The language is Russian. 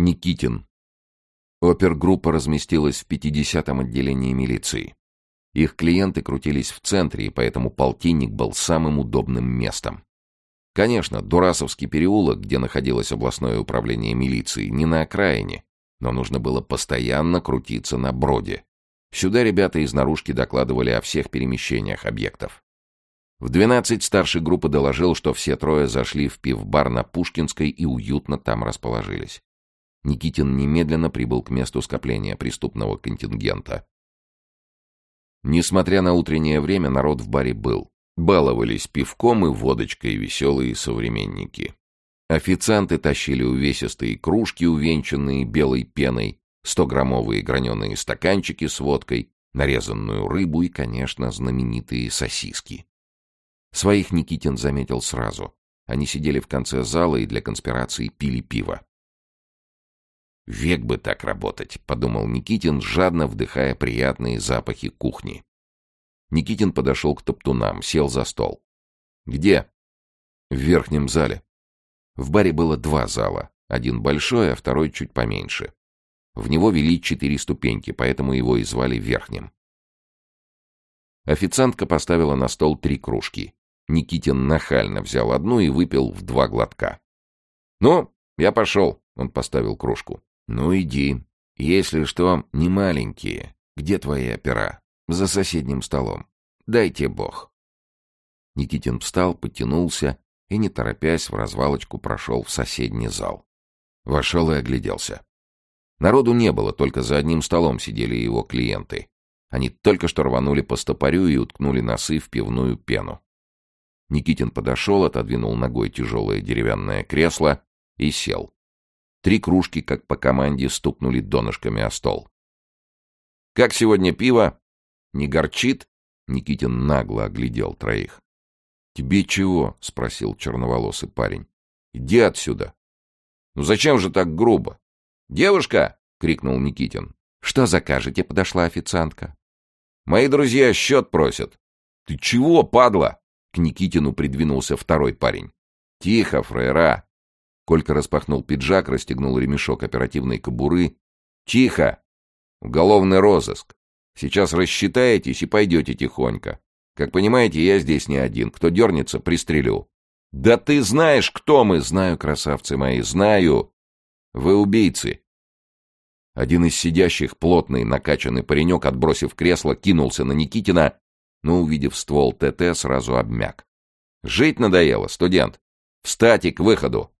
Никитин. Опергруппа разместилась в 50-м отделении милиции. Их клиенты крутились в центре, и поэтому полтинник был самым удобным местом. Конечно, Дурасовский переулок, где находилось областное управление милиции, не на окраине, но нужно было постоянно крутиться на броде. Сюда ребята из наружки докладывали о всех перемещениях объектов. В 12 старшей группы доложил, что все трое зашли в пивбар на Пушкинской и уютно там расположились. Никитин немедленно прибыл к месту скопления преступного контингента. Несмотря на утреннее время, народ в баре был. Баловались пивком и водочкой веселые современники. Официанты тащили увесистые кружки, увенчанные белой пеной, стограммовые граненые стаканчики с водкой, нарезанную рыбу и, конечно, знаменитые сосиски. Своих Никитин заметил сразу. Они сидели в конце зала и для конспирации пили пиво. «Век бы так работать», — подумал Никитин, жадно вдыхая приятные запахи кухни. Никитин подошел к топтунам, сел за стол. «Где?» «В верхнем зале». В баре было два зала, один большой, а второй чуть поменьше. В него вели четыре ступеньки, поэтому его и звали верхним. Официантка поставила на стол три кружки. Никитин нахально взял одну и выпил в два глотка. «Ну, я пошел», — он поставил кружку. «Ну, иди. Если что, не маленькие. Где твои опера?» «За соседним столом. Дайте бог». Никитин встал, потянулся и, не торопясь, в развалочку прошел в соседний зал. Вошел и огляделся. Народу не было, только за одним столом сидели его клиенты. Они только что рванули по стопорю и уткнули носы в пивную пену. Никитин подошел, отодвинул ногой тяжелое деревянное кресло и сел. Три кружки, как по команде, стукнули донышками о стол. «Как сегодня пиво? Не горчит?» Никитин нагло оглядел троих. «Тебе чего?» — спросил черноволосый парень. «Иди отсюда!» «Ну зачем же так грубо?» «Девушка!» — крикнул Никитин. «Что закажете?» — подошла официантка. «Мои друзья счет просят». «Ты чего, падла?» К Никитину придвинулся второй парень. «Тихо, фрейра!» Колька распахнул пиджак, расстегнул ремешок оперативной кобуры. «Тихо! Уголовный розыск. Сейчас рассчитаетесь и пойдете тихонько. Как понимаете, я здесь не один. Кто дернется, пристрелю». «Да ты знаешь, кто мы!» «Знаю, красавцы мои, знаю!» «Вы убийцы!» Один из сидящих, плотный, накачанный паренек, отбросив кресло, кинулся на Никитина, но, увидев ствол ТТ, сразу обмяк. «Жить надоело, студент! Встать и к выходу!»